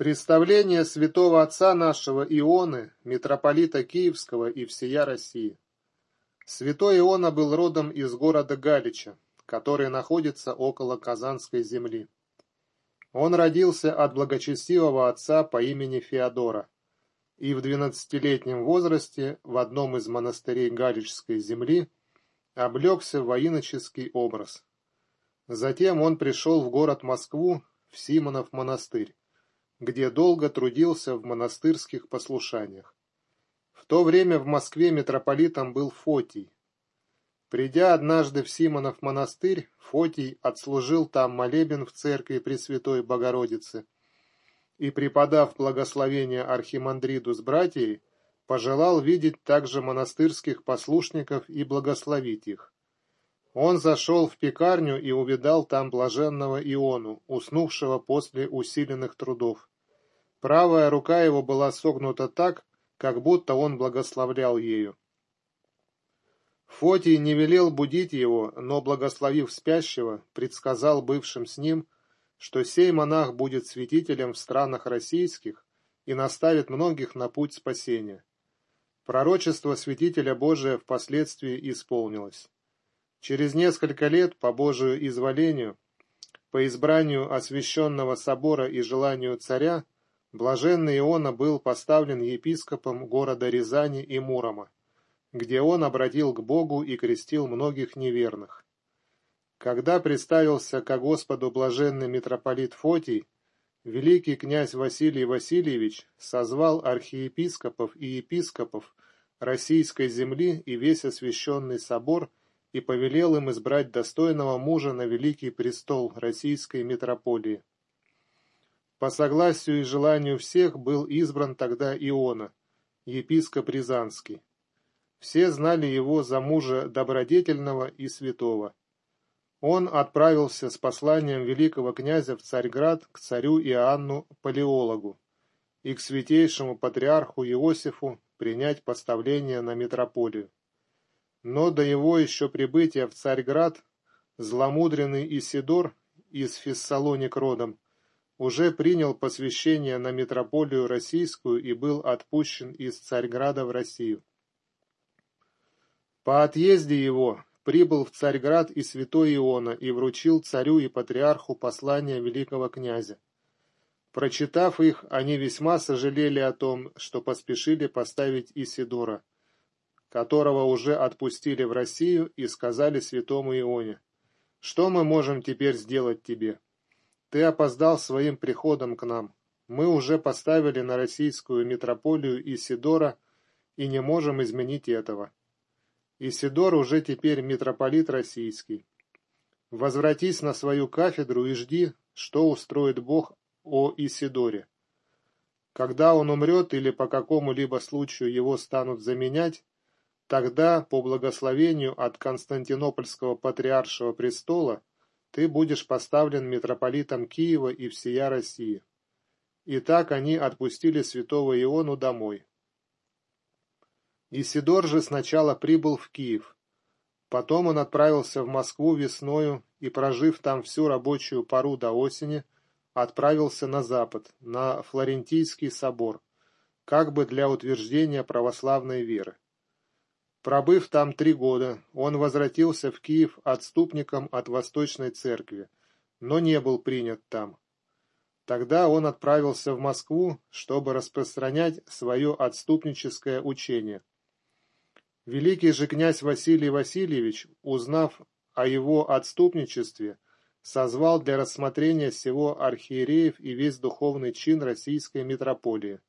Представление святого отца нашего Ионы, митрополита Киевского и всея России. Святой Иона был родом из города Галича, который находится около Казанской земли. Он родился от благочестивого отца по имени Феодора и в двенадцатилетнем возрасте в одном из монастырей Галичской земли облегся в воиноческий образ. Затем он пришел в город Москву, в Симонов монастырь где долго трудился в монастырских послушаниях. В то время в Москве митрополитом был Фотий. Придя однажды в Симонов монастырь, Фотий отслужил там молебен в церкви Пресвятой Богородицы и, преподав благословение архимандриду с братьей, пожелал видеть также монастырских послушников и благословить их. Он зашел в пекарню и увидал там блаженного Иону, уснувшего после усиленных трудов. Правая рука его была согнута так, как будто он благословлял ею. Фотий не велел будить его, но, благословив спящего, предсказал бывшим с ним, что сей монах будет святителем в странах российских и наставит многих на путь спасения. Пророчество святителя Божия впоследствии исполнилось. Через несколько лет, по Божию изволению, по избранию освященного собора и желанию царя, Блаженный Иона был поставлен епископом города Рязани и Мурома, где он обратил к Богу и крестил многих неверных. Когда представился ко Господу блаженный митрополит Фотий, великий князь Василий Васильевич созвал архиепископов и епископов российской земли и весь освященный собор и повелел им избрать достойного мужа на великий престол российской митрополии. По согласию и желанию всех был избран тогда Иона, епископ Рязанский. Все знали его за мужа добродетельного и святого. Он отправился с посланием великого князя в Царьград к царю Иоанну Палеологу и к святейшему патриарху Иосифу принять поставление на митрополию. Но до его еще прибытия в Царьград зломудренный Исидор из Фессалоник родом уже принял посвящение на митрополию российскую и был отпущен из Царьграда в Россию. По отъезде его прибыл в Царьград и святой Иона и вручил царю и патриарху послания великого князя. Прочитав их, они весьма сожалели о том, что поспешили поставить Исидора, которого уже отпустили в Россию и сказали святому Ионе, «Что мы можем теперь сделать тебе?» Ты опоздал своим приходом к нам. Мы уже поставили на российскую митрополию Исидора и не можем изменить этого. Исидор уже теперь митрополит российский. Возвратись на свою кафедру и жди, что устроит Бог о Исидоре. Когда он умрет или по какому-либо случаю его станут заменять, тогда, по благословению от Константинопольского патриаршего престола, ты будешь поставлен митрополитом Киева и всея России. И так они отпустили святого Иону домой. Исидор же сначала прибыл в Киев. Потом он отправился в Москву весною и, прожив там всю рабочую пору до осени, отправился на запад, на Флорентийский собор, как бы для утверждения православной веры. Пробыв там три года, он возвратился в Киев отступником от Восточной Церкви, но не был принят там. Тогда он отправился в Москву, чтобы распространять свое отступническое учение. Великий же князь Василий Васильевич, узнав о его отступничестве, созвал для рассмотрения всего архиереев и весь духовный чин российской митрополии.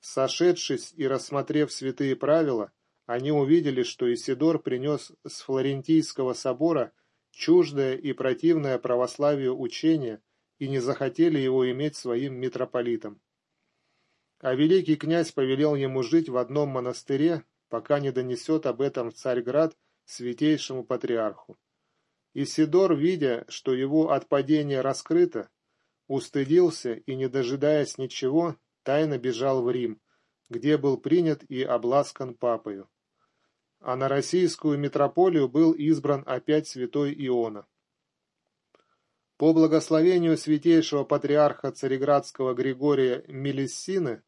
Сошедшись и рассмотрев святые правила, они увидели, что Исидор принес с Флорентийского собора чуждое и противное православию учение и не захотели его иметь своим митрополитом. А великий князь повелел ему жить в одном монастыре, пока не донесет об этом Царьград святейшему патриарху. Исидор, видя, что его отпадение раскрыто, устыдился и, не дожидаясь ничего, тайно бежал в Рим, где был принят и обласкан папою а на российскую митрополию был избран опять святой Иона. По благословению святейшего патриарха Цареградского Григория Мелиссины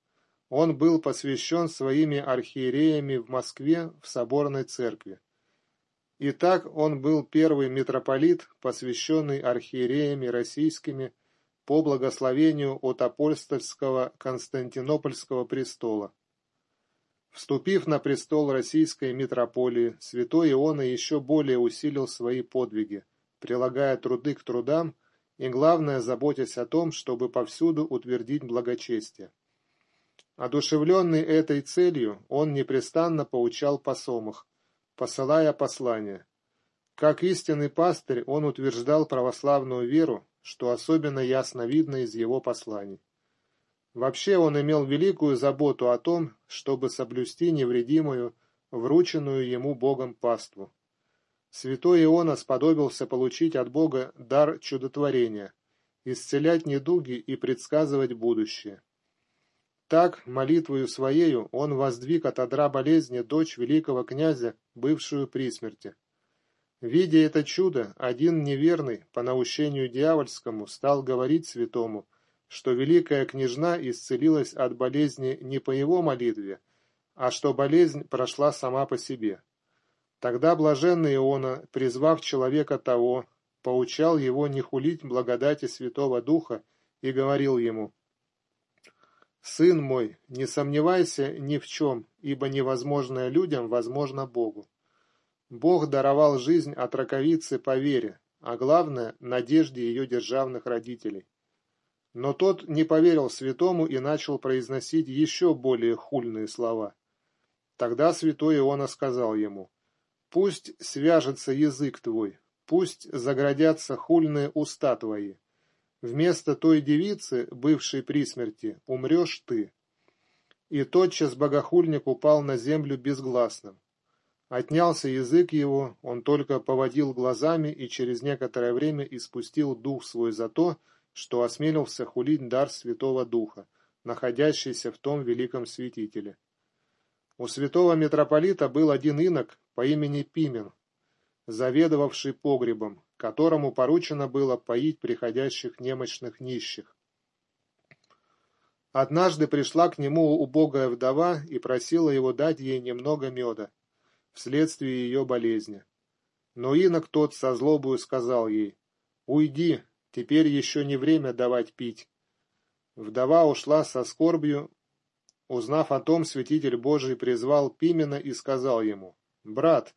он был посвящен своими архиереями в Москве в соборной церкви. Итак, он был первый митрополит, посвященный архиереями российскими по благословению от апостольского Константинопольского престола. Вступив на престол российской митрополии, святой Иона еще более усилил свои подвиги, прилагая труды к трудам и, главное, заботясь о том, чтобы повсюду утвердить благочестие. Одушевленный этой целью, он непрестанно поучал посомах, посылая послания. Как истинный пастырь он утверждал православную веру, что особенно ясно видно из его посланий. Вообще он имел великую заботу о том, чтобы соблюсти невредимую, врученную ему Богом паству. Святой Иона сподобился получить от Бога дар чудотворения, исцелять недуги и предсказывать будущее. Так, молитвою своею, он воздвиг от одра болезни дочь великого князя, бывшую при смерти. Видя это чудо, один неверный, по наущению дьявольскому, стал говорить святому, что великая княжна исцелилась от болезни не по его молитве, а что болезнь прошла сама по себе. Тогда блаженный Иона, призвав человека того, поучал его не хулить благодати Святого Духа и говорил ему, «Сын мой, не сомневайся ни в чем, ибо невозможное людям возможно Богу. Бог даровал жизнь от раковицы по вере, а главное – надежде ее державных родителей. Но тот не поверил святому и начал произносить еще более хульные слова. Тогда святой Иона сказал ему, «Пусть свяжется язык твой, пусть заградятся хульные уста твои, Вместо той девицы, бывшей при смерти, умрешь ты. И тотчас богохульник упал на землю безгласным. Отнялся язык его, он только поводил глазами и через некоторое время испустил дух свой за то, что осмелился хулить дар Святого Духа, находящийся в том великом святителе. У святого митрополита был один инок по имени Пимен, заведовавший погребом, которому поручено было поить приходящих немощных нищих. Однажды пришла к нему убогая вдова и просила его дать ей немного меда, вследствие ее болезни. Но инок тот со злобою сказал ей, «Уйди, теперь еще не время давать пить». Вдова ушла со скорбью. Узнав о том, святитель Божий призвал Пимена и сказал ему, «Брат,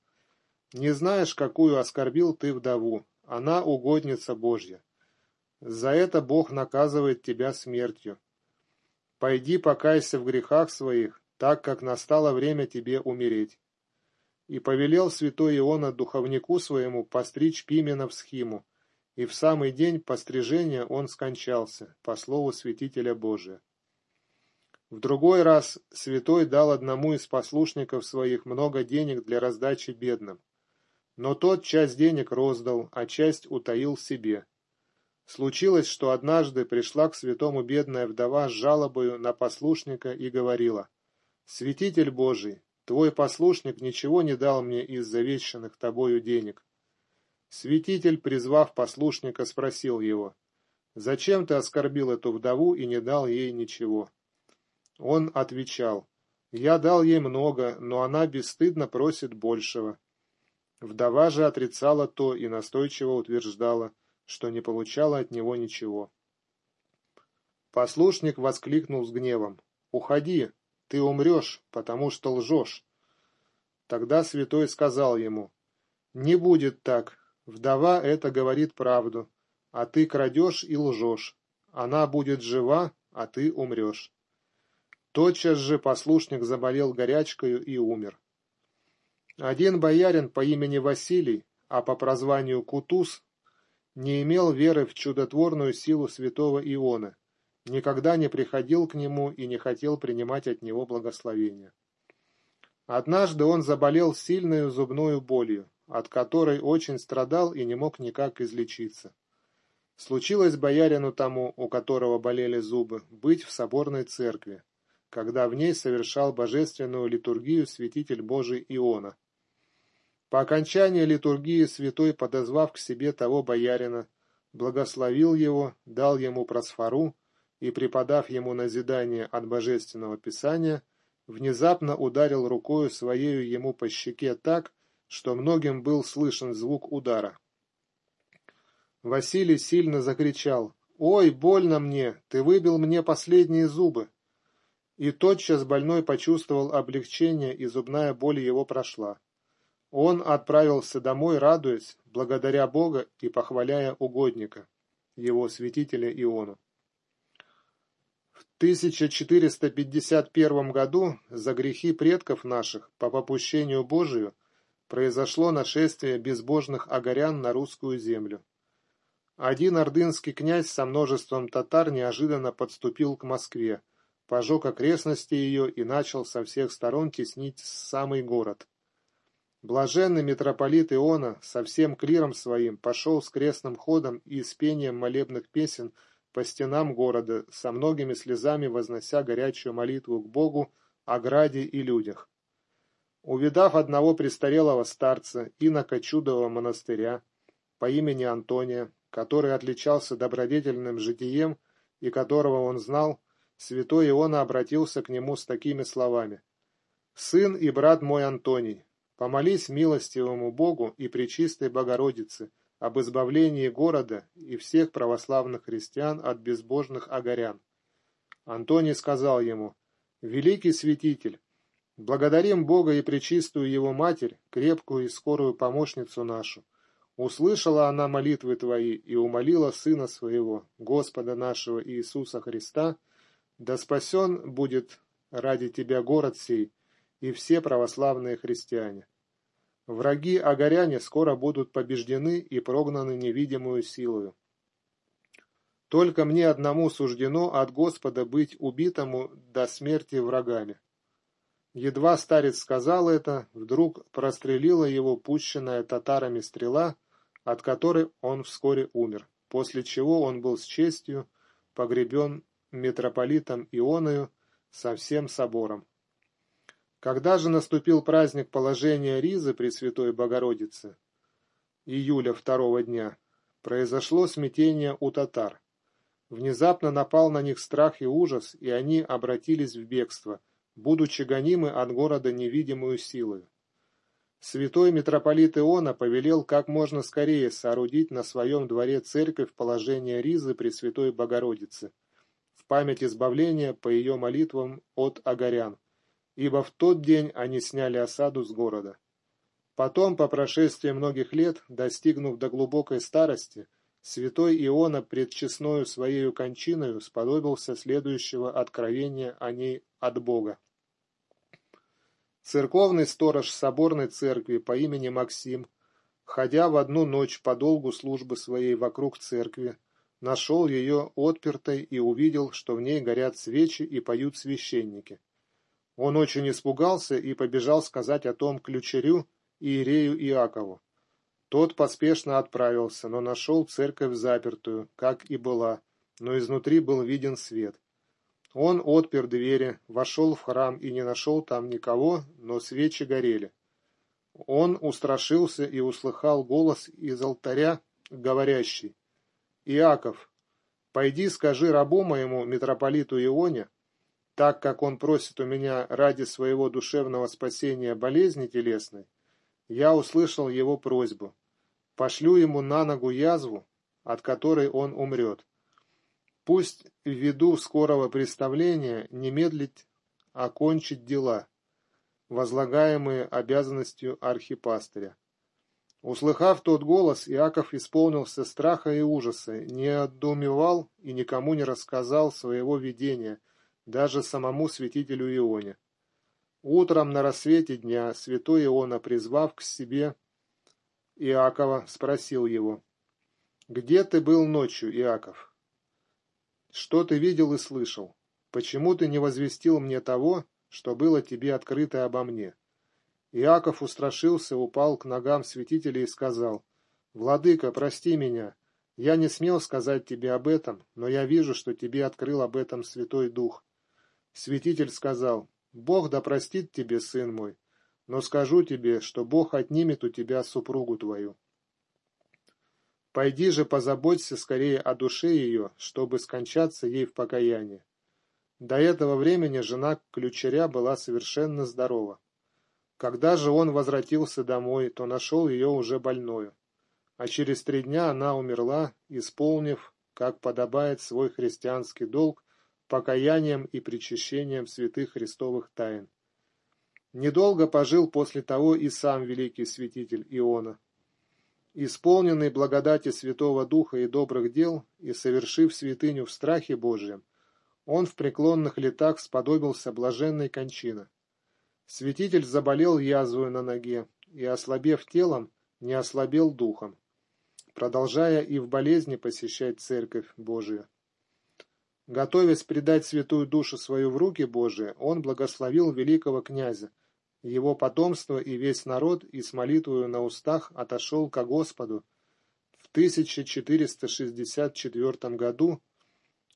не знаешь, какую оскорбил ты вдову, она угодница Божья. За это Бог наказывает тебя смертью. Пойди покайся в грехах своих, так как настало время тебе умереть. И повелел святой Иона духовнику своему постричь Пимена в схиму, и в самый день пострижения он скончался, по слову святителя Божия. В другой раз святой дал одному из послушников своих много денег для раздачи бедным. Но тот часть денег роздал, а часть утаил себе. Случилось, что однажды пришла к святому бедная вдова с жалобою на послушника и говорила, «Святитель Божий, твой послушник ничего не дал мне из завещанных тобою денег». Святитель, призвав послушника, спросил его, «Зачем ты оскорбил эту вдову и не дал ей ничего?» Он отвечал, «Я дал ей много, но она бесстыдно просит большего». Вдова же отрицала то и настойчиво утверждала, что не получала от него ничего. Послушник воскликнул с гневом. «Уходи, ты умрешь, потому что лжешь». Тогда святой сказал ему, «Не будет так, вдова это говорит правду, а ты крадешь и лжешь. Она будет жива, а ты умрешь». Тотчас же послушник заболел горячкою и умер. Один боярин по имени Василий, а по прозванию Кутуз, не имел веры в чудотворную силу святого Иона, никогда не приходил к нему и не хотел принимать от него благословения. Однажды он заболел сильной зубной болью, от которой очень страдал и не мог никак излечиться. Случилось боярину тому, у которого болели зубы, быть в соборной церкви, когда в ней совершал божественную литургию святитель Божий Иона. По окончании литургии святой, подозвав к себе того боярина, благословил его, дал ему просфору и, преподав ему назидание от божественного писания, внезапно ударил рукою своею ему по щеке так, что многим был слышен звук удара. Василий сильно закричал «Ой, больно мне! Ты выбил мне последние зубы!» И тотчас больной почувствовал облегчение, и зубная боль его прошла. Он отправился домой, радуясь, благодаря Бога и похваляя угодника, его святителя Иону. В 1451 году за грехи предков наших по попущению Божию произошло нашествие безбожных агарян на русскую землю. Один ордынский князь со множеством татар неожиданно подступил к Москве, пожег окрестности ее и начал со всех сторон теснить самый город. Блаженный митрополит Иона со всем клиром своим пошел с крестным ходом и с пением молебных песен по стенам города, со многими слезами вознося горячую молитву к Богу о граде и людях. Увидав одного престарелого старца, инока чудового монастыря, по имени Антония, который отличался добродетельным житием и которого он знал, святой Иона обратился к нему с такими словами. «Сын и брат мой Антоний, помолись милостивому Богу и Пречистой Богородице об избавлении города и всех православных христиан от безбожных агарян». Антоний сказал ему, «Великий святитель, благодарим Бога и Пречистую Его Матерь, крепкую и скорую помощницу нашу, Услышала она молитвы твои и умолила Сына Своего, Господа нашего Иисуса Христа, да спасен будет ради тебя город сей и все православные христиане. Враги огоряне скоро будут побеждены и прогнаны невидимую силою. Только мне одному суждено от Господа быть убитому до смерти врагами. Едва старец сказал это, вдруг прострелила его пущенная татарами стрела — от которой он вскоре умер, после чего он был с честью погребен митрополитом Ионою со всем собором. Когда же наступил праздник положения Ризы Пресвятой Богородицы, июля второго дня, произошло смятение у татар. Внезапно напал на них страх и ужас, и они обратились в бегство, будучи гонимы от города невидимую силою. Святой митрополит Иона повелел как можно скорее соорудить на своем дворе церковь положения Ризы Пресвятой Богородицы, в память избавления по ее молитвам от агарян, ибо в тот день они сняли осаду с города. Потом, по прошествии многих лет, достигнув до глубокой старости, святой Иона пред честною своею кончиною сподобился следующего откровения о ней от Бога. Церковный сторож соборной церкви по имени Максим, ходя в одну ночь по долгу службы своей вокруг церкви, нашел ее отпертой и увидел, что в ней горят свечи и поют священники. Он очень испугался и побежал сказать о том ключерю Иерею Иакову. Тот поспешно отправился, но нашел церковь запертую, как и была, но изнутри был виден свет. Он отпер двери, вошел в храм и не нашел там никого, но свечи горели. Он устрашился и услыхал голос из алтаря, говорящий, «Иаков, пойди скажи рабу моему, митрополиту Ионе, так как он просит у меня ради своего душевного спасения болезни телесной, я услышал его просьбу. Пошлю ему на ногу язву, от которой он умрет. Пусть ввиду скорого представления не медлить окончить дела, возлагаемые обязанностью архипастыря. Услыхав тот голос, Иаков исполнился страха и ужаса, не отдумевал и никому не рассказал своего видения, даже самому святителю Ионе. Утром на рассвете дня святой Иона, призвав к себе Иакова, спросил его, «Где ты был ночью, Иаков?» Что ты видел и слышал? Почему ты не возвестил мне того, что было тебе открыто обо мне? Иаков устрашился, упал к ногам святителя и сказал, «Владыка, прости меня. Я не смел сказать тебе об этом, но я вижу, что тебе открыл об этом Святой Дух». Святитель сказал, «Бог да простит тебе, сын мой, но скажу тебе, что Бог отнимет у тебя супругу твою». Пойди же позаботься скорее о душе ее, чтобы скончаться ей в покаянии. До этого времени жена ключеря была совершенно здорова. Когда же он возвратился домой, то нашел ее уже больною. А через три дня она умерла, исполнив, как подобает свой христианский долг, покаянием и причащением святых христовых тайн. Недолго пожил после того и сам великий святитель Иона. Исполненный благодати Святого Духа и добрых дел, и совершив святыню в страхе Божьем, он в преклонных летах сподобился блаженной кончины. Святитель заболел язвою на ноге, и, ослабев телом, не ослабел духом, продолжая и в болезни посещать Церковь Божию. Готовясь предать святую душу свою в руки Божии, он благословил великого князя, его потомство и весь народ, и с молитвою на устах отошел ко Господу в 1464 году,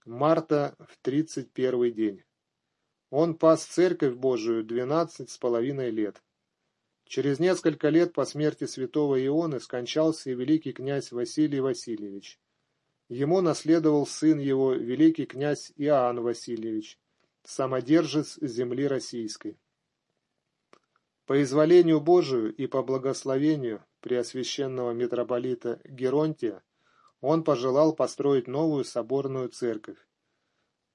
марта в 31 день. Он пас церковь Божию двенадцать с половиной лет. Через несколько лет по смерти святого Ионы скончался и великий князь Василий Васильевич. Ему наследовал сын его, великий князь Иоанн Васильевич, самодержец земли российской. По изволению Божию и по благословению преосвященного митрополита Геронтия он пожелал построить новую соборную церковь,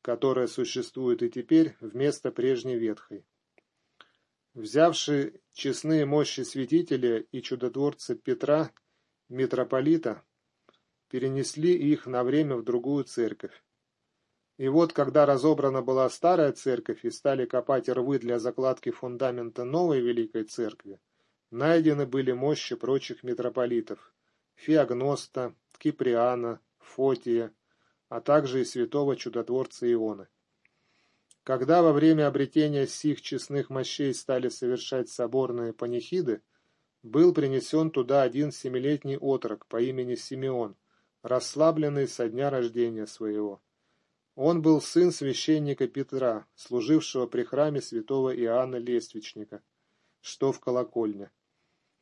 которая существует и теперь вместо прежней ветхой. Взявши честные мощи святителя и чудотворца Петра, митрополита, перенесли их на время в другую церковь. И вот, когда разобрана была старая церковь и стали копать рвы для закладки фундамента новой великой церкви, найдены были мощи прочих митрополитов – Феогноста, Киприана, Фотия, а также и святого чудотворца Ионы. Когда во время обретения сих честных мощей стали совершать соборные панихиды, был принесен туда один семилетний отрок по имени Симеон, расслабленный со дня рождения своего. Он был сын священника Петра, служившего при храме святого Иоанна Лествичника, что в колокольне.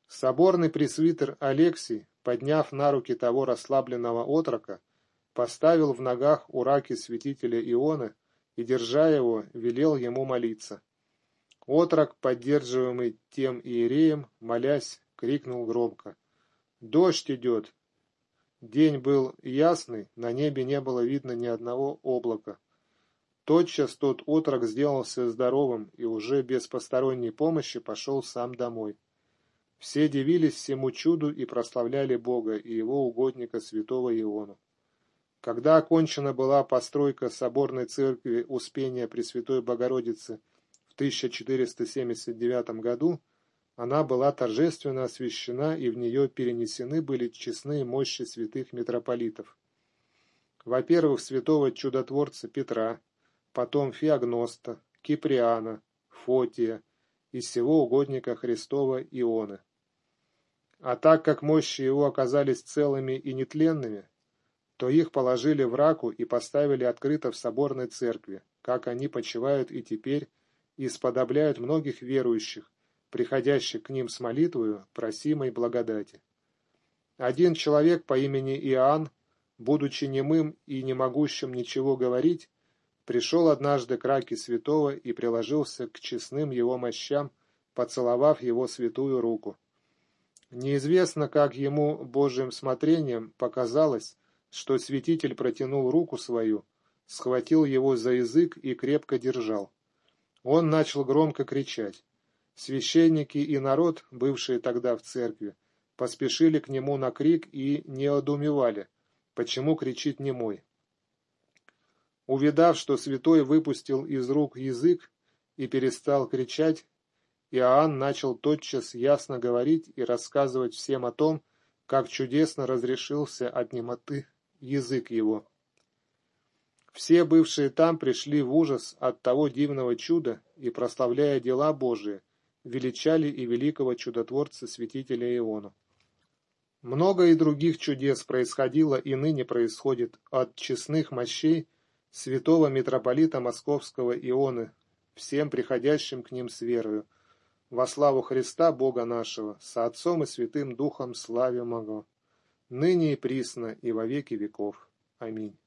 Соборный пресвитер Алексий, подняв на руки того расслабленного отрока, поставил в ногах у раки святителя Ионы и, держа его, велел ему молиться. Отрок, поддерживаемый тем иереем, молясь, крикнул громко. «Дождь идет! День был ясный, на небе не было видно ни одного облака. Тотчас тот отрок сделался здоровым и уже без посторонней помощи пошел сам домой. Все дивились всему чуду и прославляли Бога и его угодника святого Иону. Когда окончена была постройка соборной церкви Успения Пресвятой Богородицы в 1479 году, она была торжественно освящена, и в нее перенесены были честные мощи святых митрополитов. Во-первых, святого чудотворца Петра, потом Феогноста, Киприана, Фотия и всего угодника Христова Ионы. А так как мощи его оказались целыми и нетленными, то их положили в раку и поставили открыто в соборной церкви, как они почивают и теперь, и сподобляют многих верующих, приходящих к ним с молитвою, просимой благодати. Один человек по имени Иоанн, будучи немым и не могущим ничего говорить, пришел однажды к раке святого и приложился к честным его мощам, поцеловав его святую руку. Неизвестно, как ему Божьим смотрением показалось, что святитель протянул руку свою, схватил его за язык и крепко держал. Он начал громко кричать. Священники и народ, бывшие тогда в церкви, поспешили к нему на крик и не одумевали, почему кричит немой. Увидав, что святой выпустил из рук язык и перестал кричать, Иоанн начал тотчас ясно говорить и рассказывать всем о том, как чудесно разрешился от немоты язык его. Все бывшие там пришли в ужас от того дивного чуда и, прославляя дела Божии, величали и великого чудотворца святителя Иону. Много и других чудес происходило и ныне происходит от честных мощей святого митрополита Московского Ионы, всем приходящим к ним с верою, во славу Христа Бога нашего, со Отцом и Святым Духом славимого. ныне и присно, и во веки веков. Аминь.